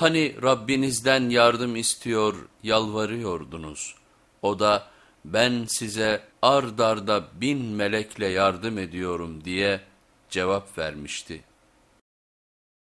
Hani Rabbinizden yardım istiyor, yalvarıyordunuz. O da ben size ard arda bin melekle yardım ediyorum diye cevap vermişti.